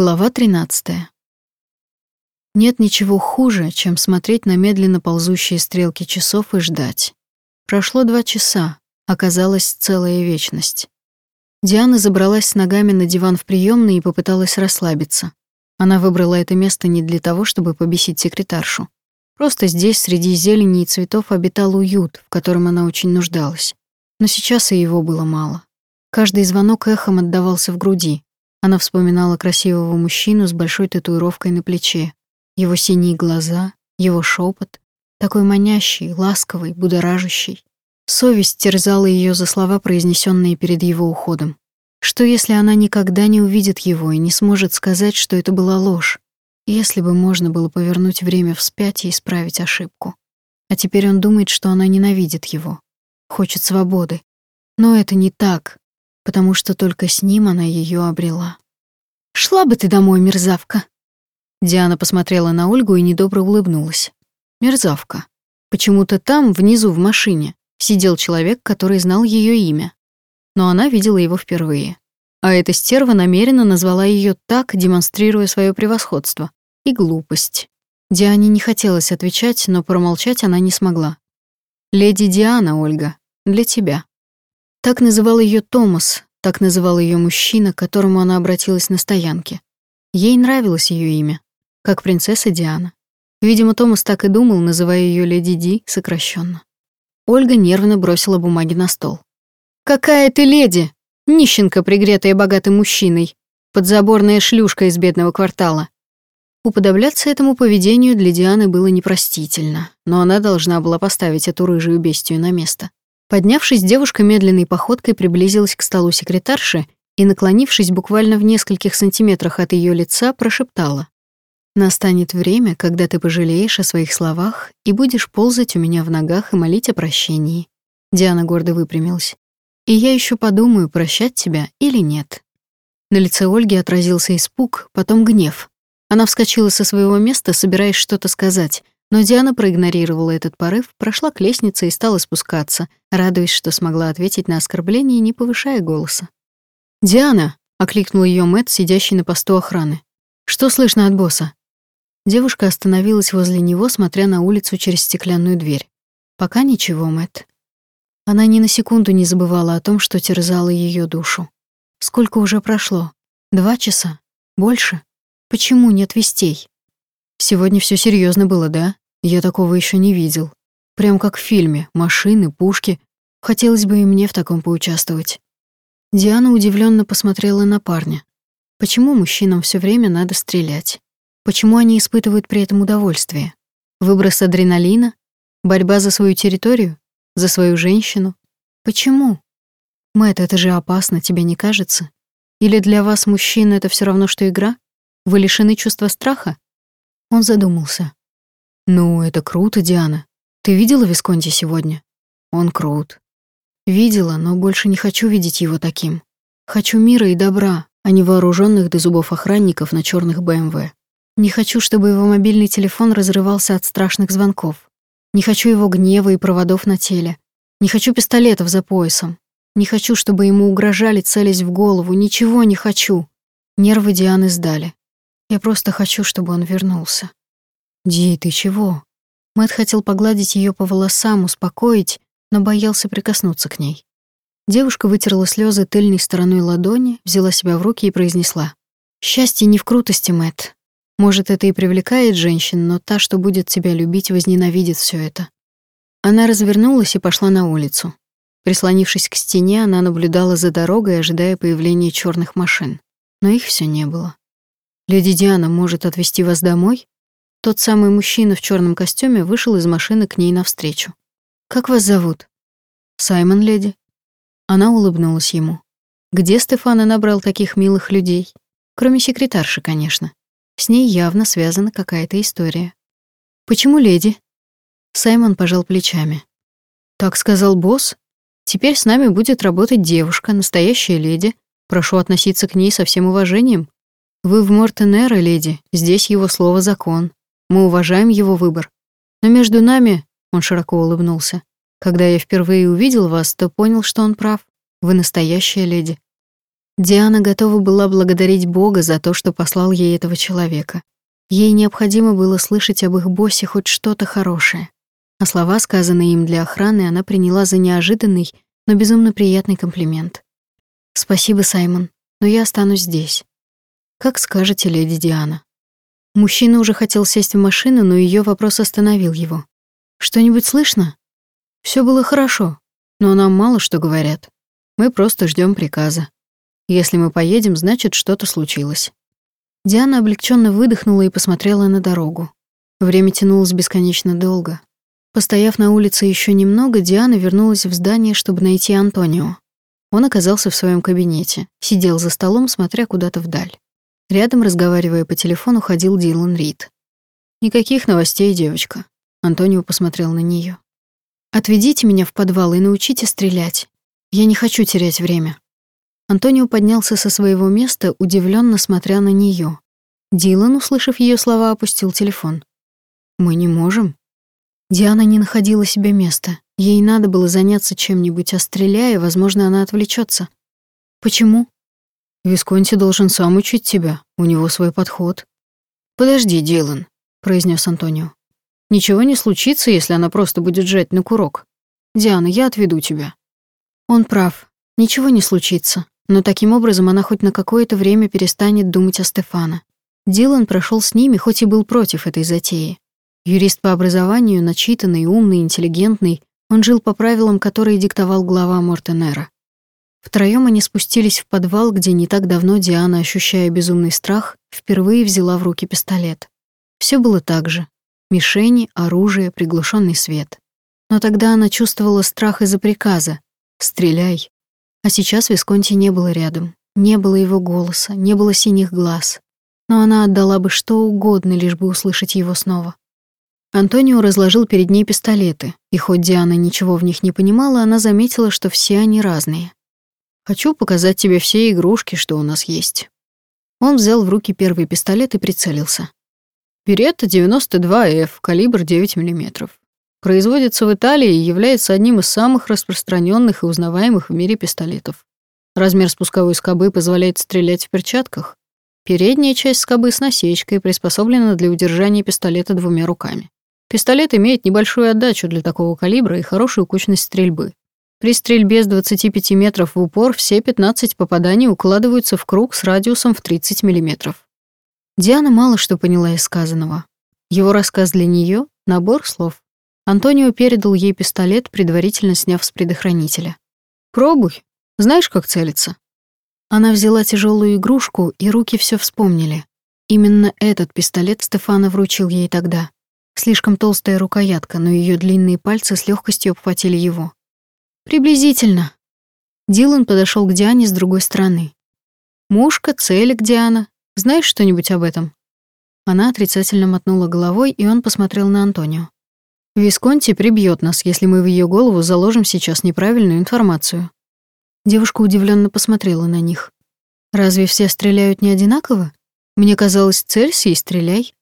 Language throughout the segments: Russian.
Глава 13. Нет ничего хуже, чем смотреть на медленно ползущие стрелки часов и ждать. Прошло два часа, оказалась целая вечность. Диана забралась с ногами на диван в приёмной и попыталась расслабиться. Она выбрала это место не для того, чтобы побесить секретаршу. Просто здесь, среди зелени и цветов, обитал уют, в котором она очень нуждалась. Но сейчас и его было мало. Каждый звонок эхом отдавался в груди, она вспоминала красивого мужчину с большой татуировкой на плече, его синие глаза, его шепот, такой манящий, ласковый, будоражащий. Совесть терзала ее за слова, произнесенные перед его уходом. Что если она никогда не увидит его и не сможет сказать, что это была ложь? Если бы можно было повернуть время вспять и исправить ошибку. А теперь он думает, что она ненавидит его, хочет свободы. Но это не так потому что только с ним она ее обрела. «Шла бы ты домой, мерзавка!» Диана посмотрела на Ольгу и недобро улыбнулась. «Мерзавка. Почему-то там, внизу, в машине, сидел человек, который знал ее имя. Но она видела его впервые. А эта стерва намеренно назвала ее так, демонстрируя свое превосходство. И глупость. Диане не хотелось отвечать, но промолчать она не смогла. «Леди Диана, Ольга, для тебя». Так называл ее Томас, так называл ее мужчина, к которому она обратилась на стоянке. Ей нравилось ее имя, как принцесса Диана. Видимо, Томас так и думал, называя ее леди Ди сокращенно. Ольга нервно бросила бумаги на стол. «Какая ты леди! Нищенка, пригретая богатым мужчиной, подзаборная шлюшка из бедного квартала». Уподобляться этому поведению для Дианы было непростительно, но она должна была поставить эту рыжую бестию на место. Поднявшись, девушка медленной походкой приблизилась к столу секретарши и, наклонившись буквально в нескольких сантиметрах от ее лица, прошептала. «Настанет время, когда ты пожалеешь о своих словах и будешь ползать у меня в ногах и молить о прощении». Диана гордо выпрямилась. «И я еще подумаю, прощать тебя или нет». На лице Ольги отразился испуг, потом гнев. Она вскочила со своего места, собираясь что-то сказать, но Диана проигнорировала этот порыв, прошла к лестнице и стала спускаться, радуясь, что смогла ответить на оскорбление, не повышая голоса. «Диана!» — окликнул ее Мэтт, сидящий на посту охраны. «Что слышно от босса?» Девушка остановилась возле него, смотря на улицу через стеклянную дверь. «Пока ничего, Мэтт». Она ни на секунду не забывала о том, что терзало ее душу. Сколько уже прошло? Два часа? Больше? Почему нет вестей? Сегодня все серьезно было, да? Я такого еще не видел. Прям как в фильме. Машины, пушки. Хотелось бы и мне в таком поучаствовать. Диана удивленно посмотрела на парня. Почему мужчинам все время надо стрелять? Почему они испытывают при этом удовольствие? Выброс адреналина? Борьба за свою территорию? За свою женщину? Почему? Мэтт, это же опасно, тебе не кажется? Или для вас, мужчин, это все равно, что игра? Вы лишены чувства страха? Он задумался. «Ну, это круто, Диана. Ты видела Висконти сегодня? Он крут». «Видела, но больше не хочу видеть его таким. Хочу мира и добра, а не вооруженных до зубов охранников на черных БМВ. Не хочу, чтобы его мобильный телефон разрывался от страшных звонков. Не хочу его гнева и проводов на теле. Не хочу пистолетов за поясом. Не хочу, чтобы ему угрожали, целясь в голову. Ничего не хочу. Нервы Дианы сдали. Я просто хочу, чтобы он вернулся. Ди, ты чего? Мэт хотел погладить ее по волосам, успокоить, но боялся прикоснуться к ней. Девушка вытерла слезы тыльной стороной ладони, взяла себя в руки и произнесла: "Счастье не в крутости, Мэт. Может, это и привлекает женщин, но та, что будет тебя любить, возненавидит все это". Она развернулась и пошла на улицу. Прислонившись к стене, она наблюдала за дорогой, ожидая появления черных машин. Но их все не было. «Леди Диана может отвезти вас домой?» Тот самый мужчина в черном костюме вышел из машины к ней навстречу. «Как вас зовут?» «Саймон, леди». Она улыбнулась ему. Где Стефана набрал таких милых людей? Кроме секретарши, конечно. С ней явно связана какая-то история. «Почему леди?» Саймон пожал плечами. «Так сказал босс. Теперь с нами будет работать девушка, настоящая леди. Прошу относиться к ней со всем уважением. Вы в Мортенера, леди, здесь его слово закон. Мы уважаем его выбор. Но между нами, он широко улыбнулся, когда я впервые увидел вас, то понял, что он прав. Вы настоящая леди. Диана готова была благодарить Бога за то, что послал ей этого человека. Ей необходимо было слышать об их боссе хоть что-то хорошее. А слова, сказанные им для охраны, она приняла за неожиданный, но безумно приятный комплимент. «Спасибо, Саймон, но я останусь здесь». «Как скажете, леди Диана». Мужчина уже хотел сесть в машину, но ее вопрос остановил его. «Что-нибудь слышно?» Все было хорошо, но нам мало что говорят. Мы просто ждем приказа. Если мы поедем, значит, что-то случилось». Диана облегченно выдохнула и посмотрела на дорогу. Время тянулось бесконечно долго. Постояв на улице еще немного, Диана вернулась в здание, чтобы найти Антонио. Он оказался в своем кабинете, сидел за столом, смотря куда-то вдаль. Рядом, разговаривая по телефону, ходил Дилан Рид. «Никаких новостей, девочка». Антонио посмотрел на нее. «Отведите меня в подвал и научите стрелять. Я не хочу терять время». Антонио поднялся со своего места, удивленно смотря на нее. Дилан, услышав ее слова, опустил телефон. «Мы не можем». Диана не находила себе места. Ей надо было заняться чем-нибудь, а стреляя, возможно, она отвлечется. «Почему?» «Висконти должен сам учить тебя, у него свой подход». «Подожди, Дилан», — произнес Антонио. «Ничего не случится, если она просто будет жать на курок. Диана, я отведу тебя». Он прав. Ничего не случится. Но таким образом она хоть на какое-то время перестанет думать о Стефана. Дилан прошел с ними, хоть и был против этой затеи. Юрист по образованию, начитанный, умный, интеллигентный, он жил по правилам, которые диктовал глава Мортенера. Втроем они спустились в подвал, где не так давно Диана, ощущая безумный страх, впервые взяла в руки пистолет. Все было так же. Мишени, оружие, приглушенный свет. Но тогда она чувствовала страх из-за приказа «Стреляй». А сейчас Висконти не было рядом. Не было его голоса, не было синих глаз. Но она отдала бы что угодно, лишь бы услышать его снова. Антонио разложил перед ней пистолеты, и хоть Диана ничего в них не понимала, она заметила, что все они разные. «Хочу показать тебе все игрушки, что у нас есть». Он взял в руки первый пистолет и прицелился. Беретта 92F, калибр 9 мм. Производится в Италии и является одним из самых распространенных и узнаваемых в мире пистолетов. Размер спусковой скобы позволяет стрелять в перчатках. Передняя часть скобы с насечкой приспособлена для удержания пистолета двумя руками. Пистолет имеет небольшую отдачу для такого калибра и хорошую кучность стрельбы. При стрельбе с 25 метров в упор все 15 попаданий укладываются в круг с радиусом в 30 мм. Диана мало что поняла из сказанного. Его рассказ для нее — набор слов. Антонио передал ей пистолет, предварительно сняв с предохранителя. «Пробуй. Знаешь, как целиться?» Она взяла тяжелую игрушку, и руки все вспомнили. Именно этот пистолет Стефана вручил ей тогда. Слишком толстая рукоятка, но ее длинные пальцы с легкостью обхватили его. «Приблизительно». Дилан подошел к Диане с другой стороны. «Мушка, целик Диана. Знаешь что-нибудь об этом?» Она отрицательно мотнула головой, и он посмотрел на Антонио. Висконти прибьет нас, если мы в ее голову заложим сейчас неправильную информацию. Девушка удивленно посмотрела на них. Разве все стреляют не одинаково? Мне казалось, целься и стреляй.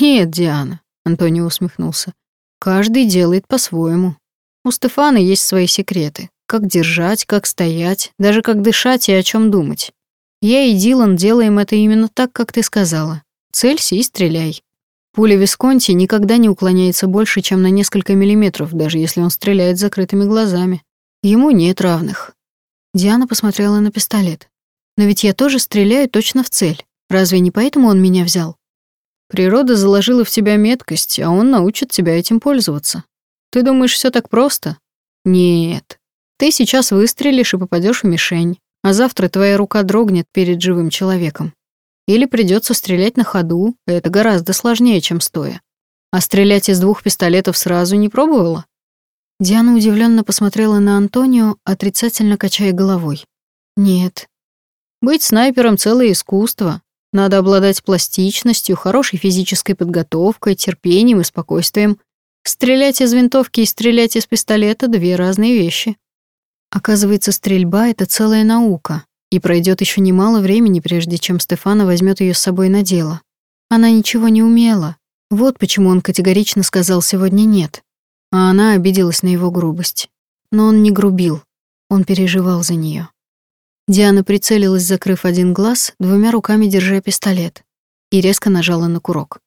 Нет, Диана, Антонио усмехнулся. Каждый делает по-своему. У Стефана есть свои секреты. Как держать, как стоять, даже как дышать и о чем думать. Я и Дилан делаем это именно так, как ты сказала. Целься и стреляй. Пуля Висконти никогда не уклоняется больше, чем на несколько миллиметров, даже если он стреляет закрытыми глазами. Ему нет равных. Диана посмотрела на пистолет. Но ведь я тоже стреляю точно в цель. Разве не поэтому он меня взял? Природа заложила в тебя меткость, а он научит тебя этим пользоваться. Ты думаешь, все так просто? Нет. Ты сейчас выстрелишь и попадешь в мишень, а завтра твоя рука дрогнет перед живым человеком. Или придется стрелять на ходу, это гораздо сложнее, чем стоя. А стрелять из двух пистолетов сразу не пробовала? Диана удивленно посмотрела на Антонио, отрицательно качая головой. Нет. Быть снайпером — целое искусство. Надо обладать пластичностью, хорошей физической подготовкой, терпением и спокойствием. Стрелять из винтовки и стрелять из пистолета — две разные вещи. Оказывается, стрельба — это целая наука. И пройдет еще немало времени, прежде чем Стефана возьмет ее с собой на дело. Она ничего не умела. Вот почему он категорично сказал сегодня «нет». А она обиделась на его грубость. Но он не грубил. Он переживал за нее. Диана прицелилась, закрыв один глаз, двумя руками держа пистолет, и резко нажала на курок.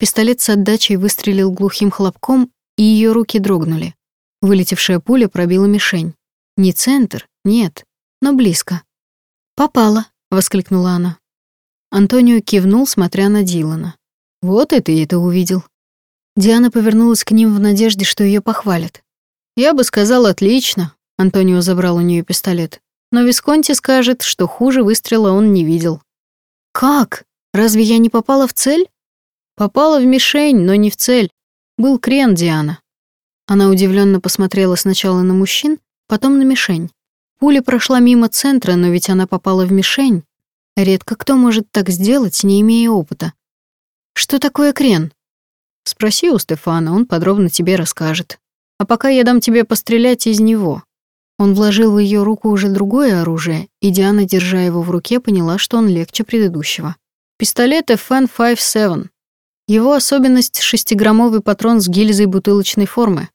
Пистолет с отдачей выстрелил глухим хлопком, и ее руки дрогнули. Вылетевшая пуля пробила мишень. Не центр, нет, но близко. «Попала», — воскликнула она. Антонио кивнул, смотря на Дилана. «Вот это увидел». Диана повернулась к ним в надежде, что ее похвалят. «Я бы сказал, отлично», — Антонио забрал у нее пистолет. «Но Висконти скажет, что хуже выстрела он не видел». «Как? Разве я не попала в цель?» «Попала в мишень, но не в цель. Был крен, Диана». Она удивленно посмотрела сначала на мужчин, потом на мишень. Пуля прошла мимо центра, но ведь она попала в мишень. Редко кто может так сделать, не имея опыта. Что такое крен? Спроси у Стефана, он подробно тебе расскажет. А пока я дам тебе пострелять из него. Он вложил в ее руку уже другое оружие, и Диана, держа его в руке, поняла, что он легче предыдущего. Пистолет FN-57. Его особенность — шестиграммовый патрон с гильзой бутылочной формы.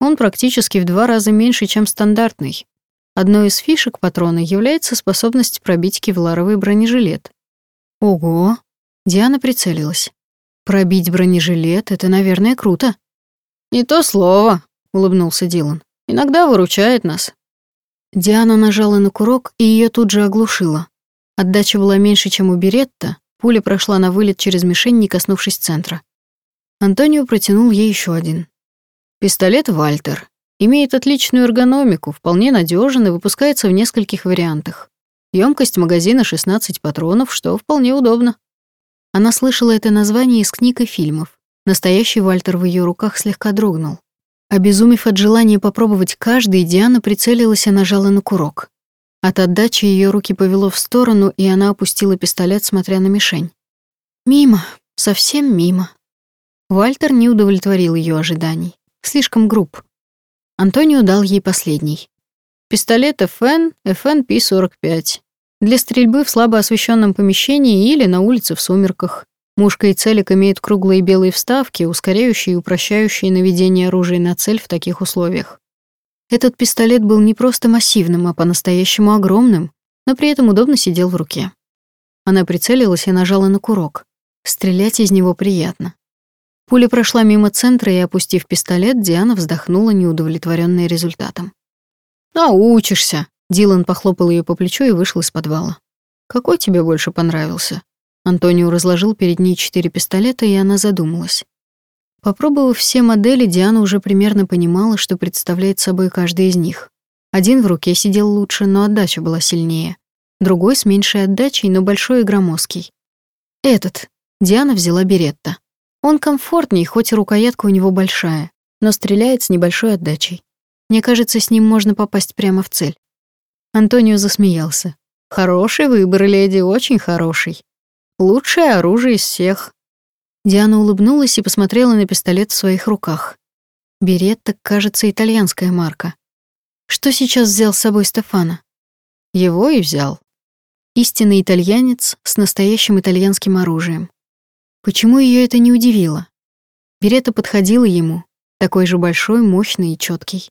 Он практически в два раза меньше, чем стандартный. Одной из фишек патрона является способность пробить кевларовый бронежилет. Ого! Диана прицелилась. Пробить бронежилет — это, наверное, круто. «Не то слово», — улыбнулся Дилан. «Иногда выручает нас». Диана нажала на курок, и ее тут же оглушило. Отдача была меньше, чем у Беретта, пуля прошла на вылет через мишень, не коснувшись центра. Антонио протянул ей еще один. Пистолет «Вальтер». Имеет отличную эргономику, вполне надежен и выпускается в нескольких вариантах. Емкость магазина 16 патронов, что вполне удобно. Она слышала это название из книг и фильмов. Настоящий Вальтер в ее руках слегка дрогнул. Обезумев от желания попробовать каждый, Диана прицелилась и нажала на курок. От отдачи ее руки повело в сторону, и она опустила пистолет, смотря на мишень. Мимо, совсем мимо. Вальтер не удовлетворил ее ожиданий. Слишком груб. Антонио дал ей последний. Пистолет FN, FN-P45. Для стрельбы в слабо освещенном помещении или на улице в сумерках. Мушка и целик имеют круглые белые вставки, ускоряющие и упрощающие наведение оружия на цель в таких условиях. Этот пистолет был не просто массивным, а по-настоящему огромным, но при этом удобно сидел в руке. Она прицелилась и нажала на курок. Стрелять из него приятно. Пуля прошла мимо центра, и, опустив пистолет, Диана вздохнула, неудовлетворенная результатом. «Научишься!» — Дилан похлопал ее по плечу и вышел из подвала. «Какой тебе больше понравился?» Антонио разложил перед ней четыре пистолета, и она задумалась. Попробовав все модели, Диана уже примерно понимала, что представляет собой каждый из них. Один в руке сидел лучше, но отдача была сильнее. Другой с меньшей отдачей, но большой и громоздкий. Этот. Диана взяла Беретта. Он комфортней, хоть и рукоятка у него большая, но стреляет с небольшой отдачей. Мне кажется, с ним можно попасть прямо в цель. Антонио засмеялся. Хороший выбор, леди, очень хороший. Лучшее оружие из всех. Диана улыбнулась и посмотрела на пистолет в своих руках. Беретта, кажется, итальянская марка. Что сейчас взял с собой Стефана? Его и взял. Истинный итальянец с настоящим итальянским оружием. Почему ее это не удивило? Берета подходила ему, такой же большой, мощный и четкий.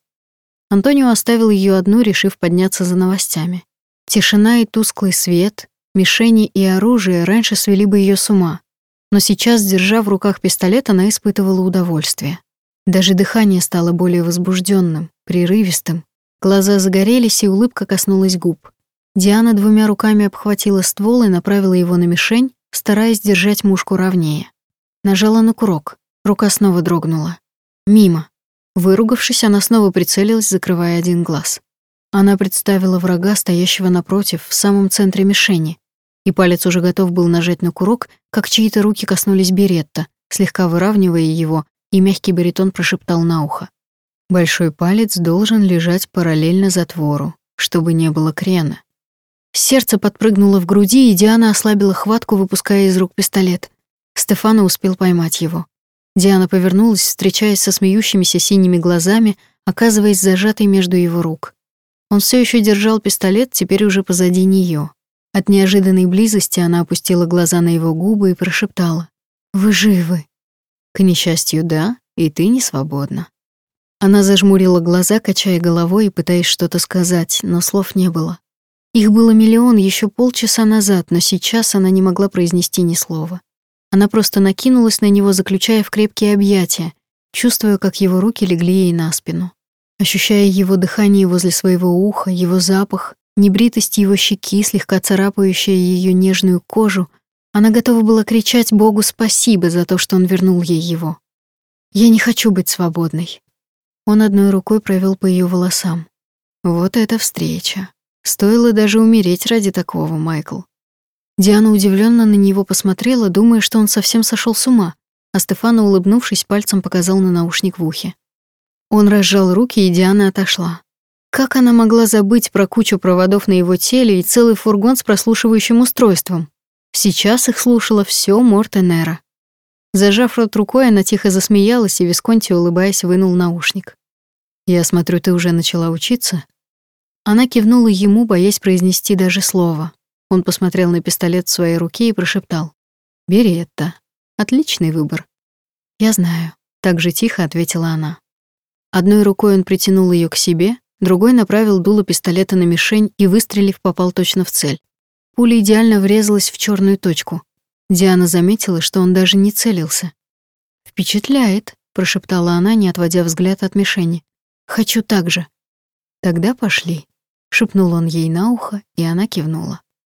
Антонио оставил ее одну, решив подняться за новостями. Тишина и тусклый свет, мишени и оружие раньше свели бы ее с ума, но сейчас, держа в руках пистолет, она испытывала удовольствие. Даже дыхание стало более возбужденным, прерывистым. Глаза загорелись, и улыбка коснулась губ. Диана двумя руками обхватила ствол и направила его на мишень, стараясь держать мушку ровнее. Нажала на курок. Рука снова дрогнула. Мимо. Выругавшись, она снова прицелилась, закрывая один глаз. Она представила врага, стоящего напротив, в самом центре мишени, и палец уже готов был нажать на курок, как чьи-то руки коснулись беретта, слегка выравнивая его, и мягкий баритон прошептал на ухо. Большой палец должен лежать параллельно затвору, чтобы не было крена. Сердце подпрыгнуло в груди, и Диана ослабила хватку, выпуская из рук пистолет. Стефано успел поймать его. Диана повернулась, встречаясь со смеющимися синими глазами, оказываясь зажатой между его рук. Он все еще держал пистолет, теперь уже позади нее. От неожиданной близости она опустила глаза на его губы и прошептала: "Вы живы?" К несчастью, да, и ты не свободна. Она зажмурила глаза, качая головой и пытаясь что-то сказать, но слов не было. Их было миллион еще полчаса назад, но сейчас она не могла произнести ни слова. Она просто накинулась на него, заключая в крепкие объятия, чувствуя, как его руки легли ей на спину. Ощущая его дыхание возле своего уха, его запах, небритость его щеки, слегка царапающая ее нежную кожу, она готова была кричать Богу спасибо за то, что он вернул ей его. «Я не хочу быть свободной». Он одной рукой провел по ее волосам. Вот эта встреча. Стоило даже умереть ради такого, Майкл. Диана удивленно на него посмотрела, думая, что он совсем сошел с ума, а Стефана, улыбнувшись, пальцем показал на наушник в ухе. Он разжал руки, и Диана отошла. Как она могла забыть про кучу проводов на его теле и целый фургон с прослушивающим устройством? Сейчас их слушала все Мортенера. Зажав рот рукой, она тихо засмеялась, и Висконти, улыбаясь, вынул наушник. «Я смотрю, ты уже начала учиться?» Она кивнула ему, боясь произнести даже слово. Он посмотрел на пистолет в своей руке и прошептал. «Бери это. Отличный выбор». «Я знаю», — так же тихо ответила она. Одной рукой он притянул ее к себе, другой направил дуло пистолета на мишень и, выстрелив, попал точно в цель. Пуля идеально врезалась в черную точку. Диана заметила, что он даже не целился. «Впечатляет», — прошептала она, не отводя взгляд от мишени. «Хочу так же». «Тогда пошли», — шепнул он ей на ухо, и она кивнула.